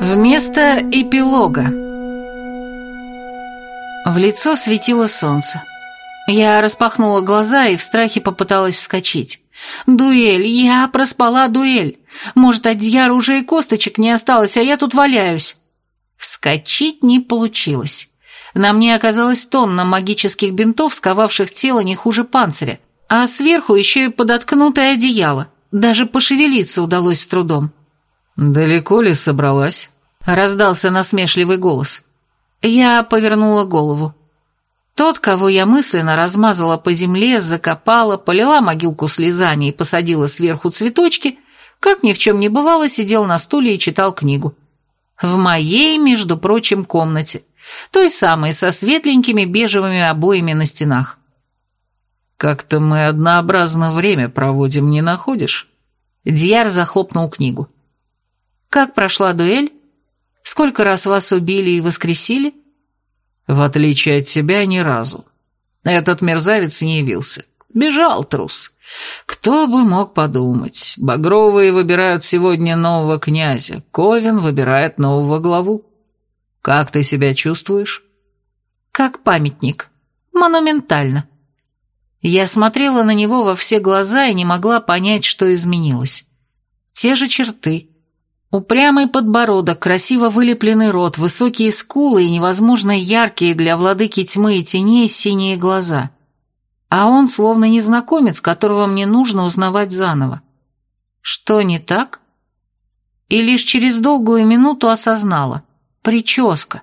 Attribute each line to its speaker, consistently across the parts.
Speaker 1: Вместо эпилога В лицо светило солнце. Я распахнула глаза и в страхе попыталась вскочить. «Дуэль! Я проспала дуэль! Может, от Дьяра уже и косточек не осталось, а я тут валяюсь!» Вскочить не получилось. На мне оказалась тонна магических бинтов, сковавших тело не хуже панциря, а сверху еще и подоткнутое одеяло. Даже пошевелиться удалось с трудом.
Speaker 2: «Далеко ли собралась?»
Speaker 1: — раздался насмешливый голос. Я повернула голову. Тот, кого я мысленно размазала по земле, закопала, полила могилку слезами и посадила сверху цветочки, как ни в чем не бывало, сидел на стуле и читал книгу. В моей, между прочим, комнате, той самой со светленькими бежевыми обоями на стенах.
Speaker 2: «Как-то мы однообразно время проводим, не находишь?»
Speaker 1: Дьяр захлопнул книгу. «Как прошла дуэль? Сколько раз вас убили и воскресили?»
Speaker 2: В отличие от тебя, ни разу. Этот мерзавец не явился. Бежал трус. Кто бы мог подумать. Багровые выбирают сегодня нового князя. Ковен выбирает нового главу. Как ты себя чувствуешь?
Speaker 1: Как памятник. Монументально. Я смотрела на него во все глаза и не могла понять, что изменилось. Те же черты, Упрямый подбородок, красиво вылепленный рот, высокие скулы и невозможно яркие для владыки тьмы и теней синие глаза. А он словно незнакомец, которого мне нужно узнавать заново. Что не так? И лишь через долгую минуту осознала. Прическа.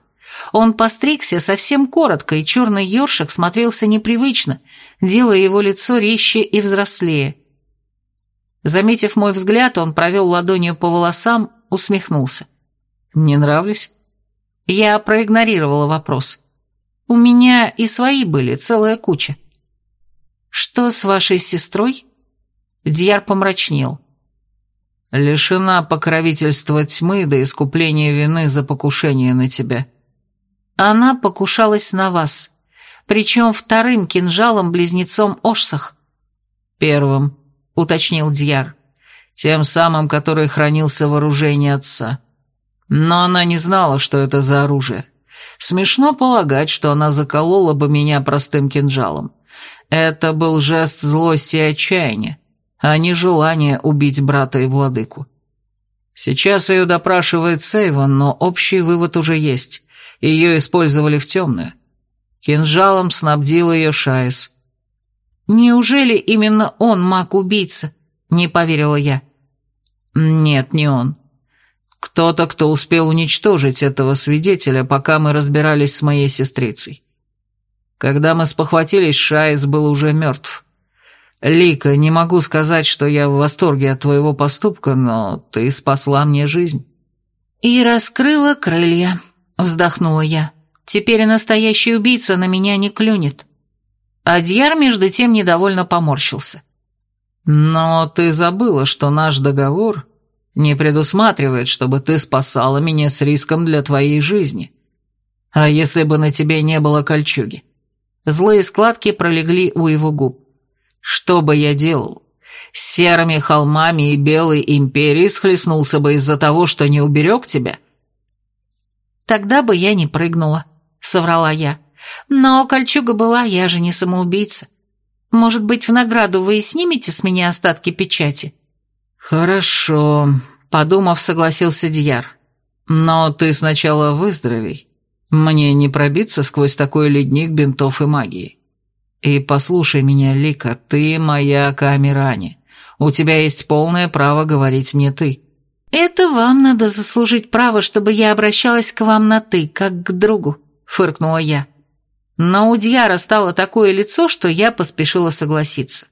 Speaker 1: Он постригся совсем коротко, и черный ёршик смотрелся непривычно, делая его лицо резче и взрослее. Заметив мой взгляд, он провел ладонью по волосам усмехнулся. «Не нравлюсь?» Я проигнорировала вопрос. «У меня и свои были, целая куча». «Что с вашей сестрой?» Дьяр помрачнел.
Speaker 2: «Лишена покровительства тьмы до искупления вины за покушение на тебя».
Speaker 1: «Она покушалась на вас, причем вторым кинжалом-близнецом Ошсах».
Speaker 2: «Первым», — уточнил Дьяр тем самым, который хранился в оружейне отца. Но она не знала, что это за оружие. Смешно полагать, что она заколола бы меня простым кинжалом. Это был жест злости и отчаяния, а не желание убить брата и владыку. Сейчас ее допрашивает Сейван, но общий вывод уже есть. Ее использовали в темную. Кинжалом снабдил ее Шайс.
Speaker 1: «Неужели именно он маг-убийца?» — не поверила я.
Speaker 2: «Нет, не он. Кто-то, кто успел уничтожить этого свидетеля, пока мы разбирались с моей сестрицей. Когда мы спохватились, Шайс был уже мертв. Лика, не могу сказать, что я в восторге от твоего поступка, но ты спасла мне жизнь».
Speaker 1: «И раскрыла крылья», — вздохнула я. «Теперь настоящий убийца на меня не клюнет». Адьяр, между тем, недовольно поморщился.
Speaker 2: Но ты забыла, что наш договор не предусматривает, чтобы ты спасала меня с риском для твоей жизни. А если бы на тебе не было кольчуги? Злые складки пролегли у его губ. Что бы я делал? С серыми холмами и белой империей схлестнулся бы из-за того, что не уберег тебя?
Speaker 1: Тогда бы я не прыгнула, соврала я. Но кольчуга была, я же не самоубийца. Может быть, в награду вы и снимете с меня остатки печати?»
Speaker 2: «Хорошо», — подумав, согласился Дьяр. «Но ты сначала выздоровей. Мне не пробиться сквозь такой ледник бинтов и магии. И послушай меня, Лика, ты моя Камерани. У тебя есть полное право говорить мне «ты».
Speaker 1: «Это вам надо заслужить право, чтобы я обращалась к вам на «ты», как к другу», — фыркнула я. Но у Дьяра стало такое лицо, что я поспешила согласиться.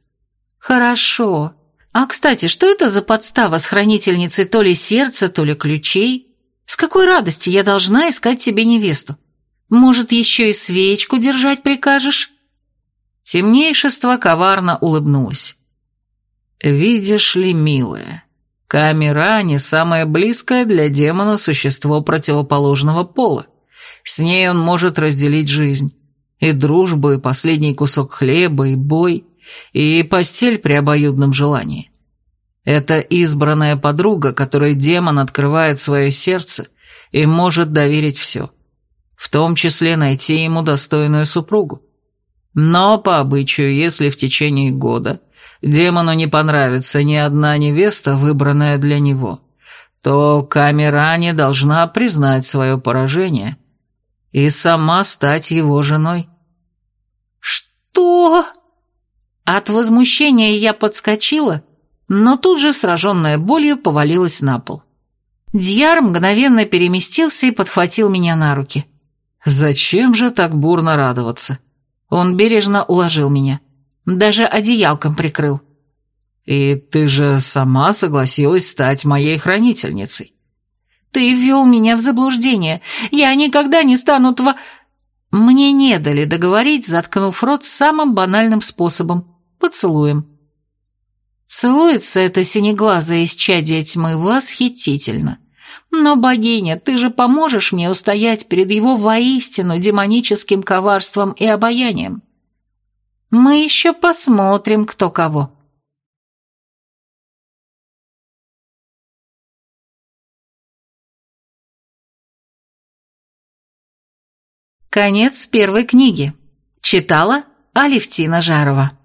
Speaker 1: «Хорошо. А, кстати, что это за подстава с хранительницей то ли сердца, то ли ключей? С какой радости я должна искать себе невесту? Может, еще и свечку держать прикажешь?»
Speaker 2: Темнейшество коварно улыбнулось. «Видишь ли, милая, Камера не самое близкое для демона существо противоположного пола. С ней он может разделить жизнь. И дружбу, и последний кусок хлеба, и бой. и постель при обоюдном желании. Это избранная подруга, которой демон открывает свое сердце и может доверить все, в том числе найти ему достойную супругу. Но по обычаю, если в течение года демону не понравится ни одна невеста, выбранная для него, то Камеране должна признать свое поражение и сама стать его женой.
Speaker 1: «Что?» От возмущения я подскочила, но тут же, сраженная болью, повалилась на пол. Дьяр мгновенно переместился и подхватил меня на руки.
Speaker 2: «Зачем же так бурно радоваться?»
Speaker 1: Он бережно уложил меня. Даже одеялком прикрыл.
Speaker 2: «И ты же сама согласилась стать моей хранительницей».
Speaker 1: «Ты ввел меня в заблуждение. Я никогда не стану тва...» Мне не дали договорить, заткнув рот самым банальным способом – поцелуем. Целуется эта синеглазая исчадие тьмы восхитительно. Но, богиня, ты же поможешь мне устоять перед его воистину демоническим коварством и обаянием. Мы еще посмотрим, кто кого. Конец первой книги. Читала Алевтина Жарова.